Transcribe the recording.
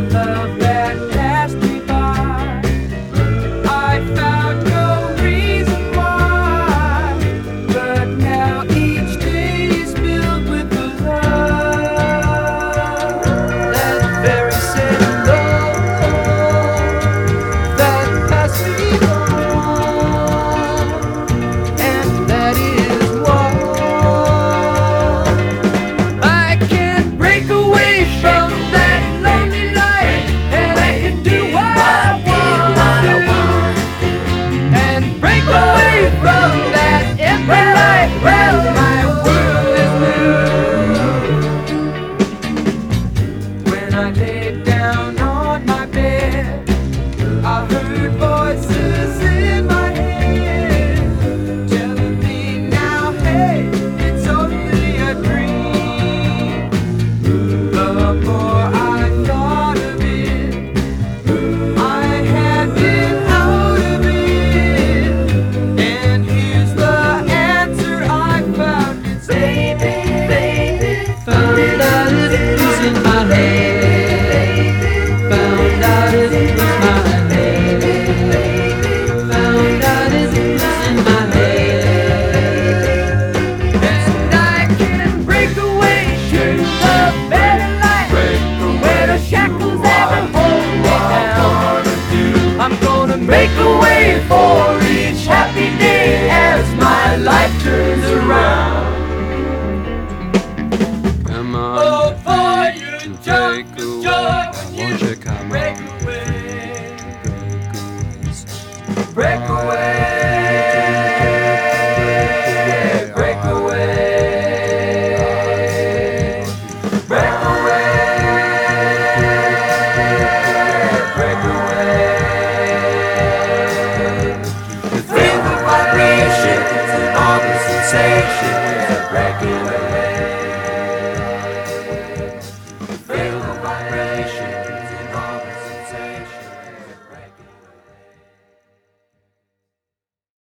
remember I did. Make a way for each happy day as my life turns around. Come on, Oh, boy, you to take away. joy when you come break away. break away. Break away. Vibrations and all the sensations breaking away.